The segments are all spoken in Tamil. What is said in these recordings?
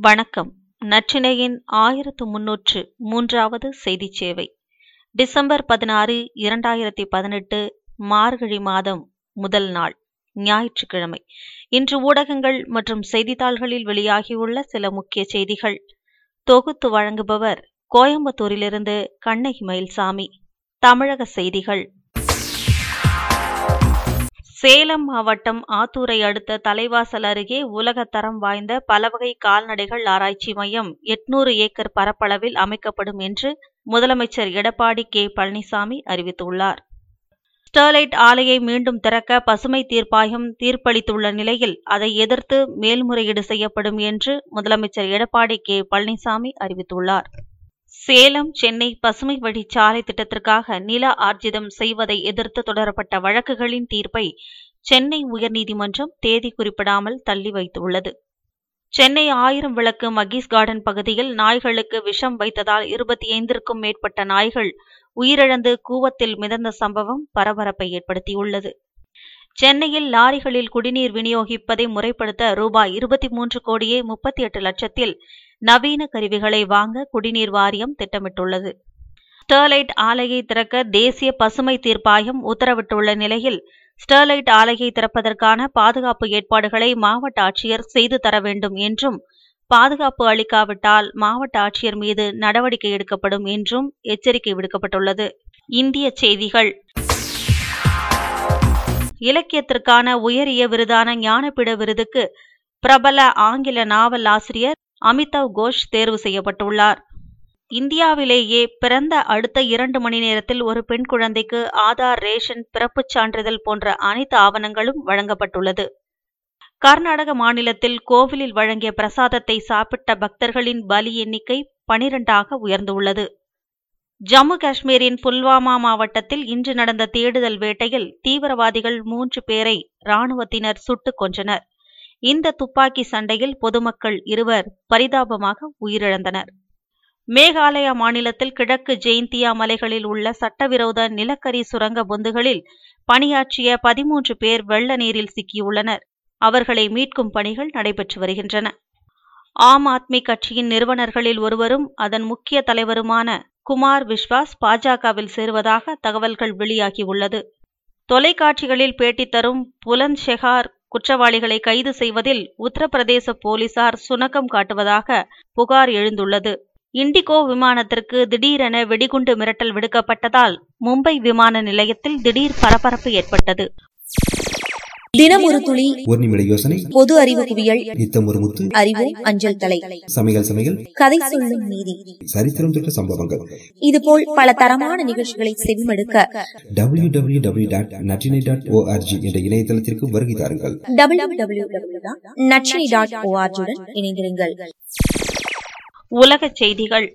வணக்கம். நற்றினையின் ஆயிரத்து முன்னூற்று மூன்றாவது செய்தி சேவை. டிசம்பர் பதினாறு இரண்டாயிரத்தி பதினெட்டு மார்கழி மாதம் முதல் நாள் ஞாயிற்றுக்கிழமை. இன்று ஊடகங்கள் மற்றும் செய்தித்தாள்களில் வெளியாகியுள்ள சில முக்கிய செய்திகள். தொகுத்து வழங்குபவர் கோயம்புத்தூரிலிருந்து கண்ணகி மயில்சாமி. தமிழக செய்திகள் சேலம் மாவட்டம் ஆத்தூரை அடுத்த தலைவாசல் அருகே உலகத்தரம் தரம் வாய்ந்த பலவகை கால்நடைகள் ஆராய்ச்சி மையம் எட்நூறு ஏக்கர் பரப்பளவில் அமைக்கப்படும் என்று முதலமைச்சர் எடப்பாடி கே. பழனிசாமி அறிவித்துள்ளார். ஸ்டெர்லைட் ஆலையை மீண்டும் திறக்க பசுமை தீர்ப்பாயம் தீர்ப்பளித்துள்ள நிலையில் அதை எதிர்த்து மேல்முறையீடு செய்யப்படும் என்று முதலமைச்சர் எடப்பாடி கே. பழனிசாமி அறிவித்துள்ளார். சேலம் சென்னை பசுமை வழிச்சாலை திட்டத்திற்காக நில ஆர்ஜிதம் செய்வதை எதிர்த்து தொடரப்பட்ட வழக்குகளின் தீர்ப்பை சென்னை உயர்நீதிமன்றம் தேதி குறிப்பிடாமல் தள்ளி வைத்துள்ளது. சென்னை ஆயிரம் விளக்கு மகீஸ் கார்டன் பகுதியில் நாய்களுக்கு விஷம் வைத்ததால் இருபத்தி ஐந்திற்கும் மேற்பட்ட நாய்கள் உயிரிழந்து கூவத்தில் மிதந்த சம்பவம் பரபரப்பை ஏற்படுத்தியுள்ளது. சென்னையில் லாரிகளில் குடிநீர் விநியோகிப்பதை முறைப்படுத்த ரூபாய் இருபத்தி மூன்று கோடியே முப்பத்தி எட்டு லட்சத்தில் நவீன கருவிகளை வாங்க குடிநீர் வாரியம் திட்டமிட்டுள்ளது. ஸ்டெர்லைட் ஆலையை திறக்க தேசிய பசுமை தீர்ப்பாயம் உத்தரவிட்டுள்ள நிலையில் ஸ்டெர்லைட் ஆலையை திறப்பதற்கான பாதுகாப்பு ஏற்பாடுகளை மாவட்ட ஆட்சியர் செய்து தர வேண்டும் என்றும் பாதுகாப்பு அளிக்காவிட்டால் மாவட்ட ஆட்சியர் மீது நடவடிக்கை எடுக்கப்படும் என்றும் எச்சரிக்கை விடுக்கப்பட்டுள்ளது. இந்திய செய்திகள். இலக்கியத்திற்கான உயரிய விருதான ஞானபீட விருதுக்கு பிரபல ஆங்கில நாவல் ஆசிரியர் அமிதாவ் கோஷ் தேர்வு செய்யப்பட்டுள்ளார். இந்தியாவிலேயே பிறந்த அடுத்த இரண்டு மணி நேரத்தில் ஒரு பெண் குழந்தைக்கு ஆதார் ரேஷன் பிறப்புச் சான்றிதழ் போன்ற அனைத்து ஆவணங்களும் வழங்கப்பட்டுள்ளது. கர்நாடக மாநிலத்தில் கோவிலில் வழங்கிய பிரசாதத்தை சாப்பிட்ட பக்தர்களின் பலி எண்ணிக்கை பனிரெண்டாக உயர்ந்துள்ளது. ஜம்மு காஷ்மீரின் புல்வாமா மாவட்டத்தில் இன்று நடந்த தேடுதல் வேட்டையில் தீவிரவாதிகள் மூன்று பேரை ராணுவத்தினர் சுட்டுக் கொன்றனர். இந்த துப்பாக்கி சண்டையில் பொதுமக்கள் இருவர் பரிதாபமாக உயிரிழந்தனர். மேகாலயா மாநிலத்தில் கிழக்கு ஜெயந்தியா மலைகளில் உள்ள சட்டவிரோத நிலக்கரி சுரங்க பொந்துகளில் பணியாற்றிய பதிமூன்று பேர் வெள்ள நீரில் சிக்கியுள்ளனர். அவர்களை மீட்கும் பணிகள் நடைபெற்று வருகின்றன. ஆம் ஆத்மி கட்சியின் நிறுவனர்களில் ஒருவரும் அதன் முக்கிய தலைவருமான குமார் விஸ்வாஸ் பாஜகவில் சேருவதாக தகவல்கள் வெளியாகியுள்ளது தொலைக்காட்சிகளில் பேட்டி தரும் புலந்த் ஷெகார் குற்றவாளிகளை கைது செய்வதில் உத்தரப்பிரதேச போலீசார் சுணக்கம் காட்டுவதாக புகார் எழுந்துள்ளது. இண்டிகோ விமானத்திற்கு திடீரென வெடிகுண்டு மிரட்டல் விடுக்கப்பட்டதால் மும்பை விமான நிலையத்தில் திடீர் பரபரப்பு ஏற்பட்டது. தினம் ஒரு துளி ஒரு நிமிட யோசனை பொது அறிவு குவியல் நித்தம் ஒரு முத்து அறிவோம் அஞ்சல் தலை சமையல் சமையல் கதை சொல்லும் நீதி. சரித்திரம் தொட்ட சம்பவங்கள். இதுபோல் பல தரமான நிகழ்ச்சிகளை செவிமடுக்க W W W dot Natrinai dot ORG என்ற இணையதளத்திற்கு வருகை தாருங்கள். W W W Nachchini dot ஓஆர்ஜியுடன் இணைந்திருங்கள். உலகச் செய்திகள்.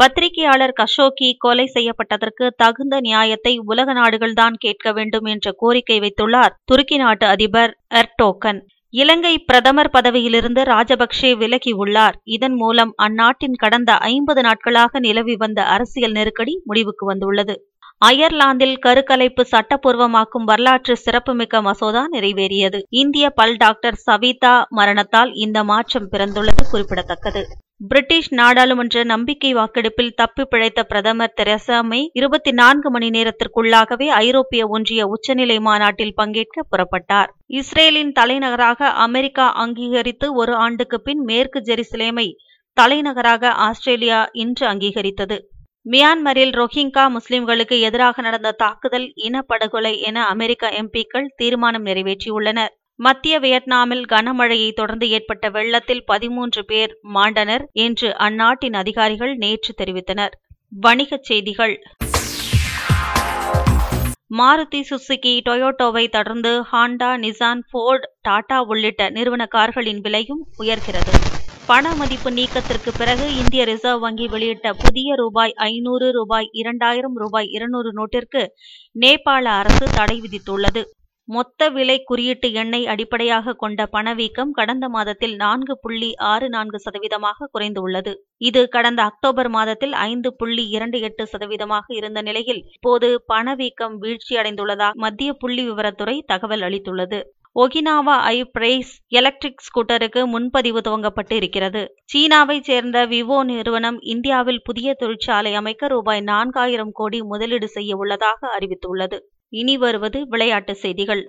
பத்திரிகையாளர் கஷோகி கொலை செய்யப்பட்டதற்கு தகுந்த நியாயத்தை உலக நாடுகள்தான் கேட்க வேண்டும் என்ற கோரிக்கை வைத்துள்ளார் துருக்கி நாட்டு அதிபர் எர்டோகன். இலங்கை பிரதமர் பதவியிலிருந்து ராஜபக்சே விலகியுள்ளார் இதன் மூலம் அந்நாட்டின் கடந்த ஐம்பது நாட்களாக நிலவி வந்த அரசியல் நெருக்கடி முடிவுக்கு வந்துள்ளது. அயர்லாந்தில் கருக்கலைப்பு சட்டப்பூர்வமாக்கும் வரலாற்று சிறப்புமிக்க மசோதா நிறைவேறியது. இந்திய பல் டாக்டர் சவிதா மரணத்தால் இந்த மாற்றம் பிறந்துள்ளது குறிப்பிடத்தக்கது. பிரிட்டிஷ் நாடாளுமன்ற நம்பிக்கை வாக்கெடுப்பில் தப்பி பிழைத்த பிரதமர் தெரசா மே இருபத்தி நான்கு மணி நேரத்திற்குள்ளாகவே ஐரோப்பிய ஒன்றிய உச்சநிலை மாநாட்டில் பங்கேற்க புறப்பட்டார். இஸ்ரேலின் தலைநகராக அமெரிக்கா அங்கீகரித்து ஒரு ஆண்டுக்கு பின் மேற்கு ஜெருசலேமை தலைநகராக ஆஸ்திரேலியா இன்று அங்கீகரித்தது. மியான்மரில் ரோஹிங்கா முஸ்லிம்களுக்கு எதிராக நடந்த தாக்குதல் இனப்படுகொலை என அமெரிக்க எம்பிக்கள் தீர்மானம் நிறைவேற்றியுள்ளனர். மத்திய வியட்நாமில் கனமழையை தொடர்ந்து ஏற்பட்ட வெள்ளத்தில் பதிமூன்று பேர் மாண்டனர் என்று அந்நாட்டின் அதிகாரிகள் நேற்று தெரிவித்தனர். வணிகச் செய்திகள். மாருதி சுசுகி டொயோட்டோவை தொடர்ந்து ஹாண்டா நிசான் ஃபோர்டு டாடா உள்ளிட்ட நிறுவன கார்களின் விலையும் உயர்கிறது. பண மதிப்பு நீக்கத்திற்கு பிறகு இந்திய ரிசர்வ் வங்கி வெளியிட்ட புதிய ரூபாய் ஐநூறு ரூபாய் இரண்டாயிரம் ரூபாய் இருநூறு நோட்டிற்கு நேபாள அரசு தடை விதித்துள்ளது. மொத்த விலை குறியீட்டு எண்ணை அடிப்படையாக கொண்ட பணவீக்கம் கடந்த மாதத்தில் நான்கு புள்ளி ஆறு நான்கு சதவீதமாக குறைந்துள்ளது. இது கடந்த அக்டோபர் மாதத்தில் ஐந்து புள்ளி இரண்டு எட்டு சதவீதமாக இருந்த நிலையில் இப்போது பணவீக்கம் வீழ்ச்சியடைந்துள்ளதாக மத்திய புள்ளி விவரத்துறை தகவல் அளித்துள்ளது. ஒகினாவா ஐ பிரைஸ் எலக்ட்ரிக் ஸ்கூட்டருக்கு முன்பதிவு துவங்கப்பட்டு இருக்கிறது சீனாவைச் சேர்ந்த விவோ நிறுவனம் இந்தியாவில் புதிய தொழிற்சாலை அமைக்க ரூபாய் நான்காயிரம் கோடி முதலீடு செய்ய உள்ளதாக அறிவித்துள்ளது. இனி வருவது விளையாட்டு செய்திகள்.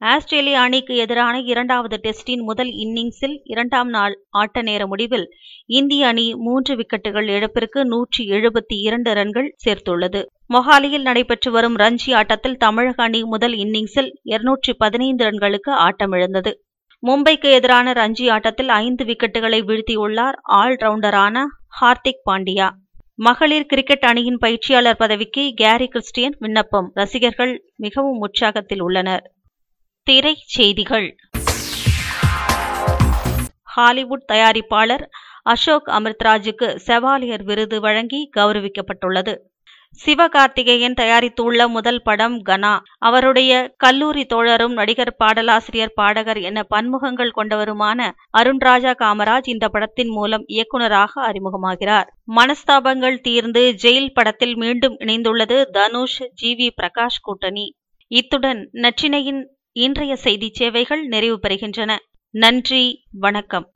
ஆஸ்திரேலிய அணிக்கு எதிரான இரண்டாவது டெஸ்டின் முதல் இன்னிங்ஸில் இரண்டாம் நாள் ஆட்ட நேர முடிவில் இந்திய அணி மூன்று விக்கெட்டுகள் இழப்பிற்கு நூற்றி எழுபத்தி இரண்டு ரன்கள் சேர்த்துள்ளது. மொஹாலியில் நடைபெற்று வரும் ரஞ்சி ஆட்டத்தில் தமிழக அணி முதல் இன்னிங்ஸில் இருநூற்றி பதினைந்து ரன்களுக்கு ஆட்டமிழந்தது. மும்பைக்கு எதிரான ரஞ்சி ஆட்டத்தில் ஐந்து விக்கெட்டுகளை வீழ்த்தியுள்ளார் ஆல்ரவுண்டரான ஹார்திக் பாண்டியா. மகளிர் கிரிக்கெட் அணியின் பயிற்சியாளர் பதவிக்கு கேரி கிறிஸ்டியன் விண்ணப்பம். ரசிகர்கள் மிகவும் உற்சாகத்தில் உள்ளனர். திரைச்செய்திகள். ஹாலிவுட் தயாரிப்பாளர் அசோக் அமிர்தராஜுக்கு செவாலியர் விருது வழங்கி கௌரவிக்கப்பட்டுள்ளது. சிவகார்த்திகேயன் தயாரித்துள்ள முதல் படம் கனா. அவருடைய கல்லூரி தோழரும் நடிகர் பாடலாசிரியர் பாடகர் என பன்முகங்கள் கொண்டவருமான அருண்ராஜா காமராஜ் இந்த படத்தின் மூலம் இயக்குநராக அறிமுகமாகிறார். மனஸ்தாபங்கள் தீர்ந்து ஜெயில் படத்தில் மீண்டும் இணைந்துள்ளது தனுஷ் ஜி வி பிரகாஷ் கூட்டணி. இத்துடன் நற்றினையின் இன்றைய செய்தி சேவைகள் நிறைவு பெறுகின்றன. நன்றி வணக்கம்.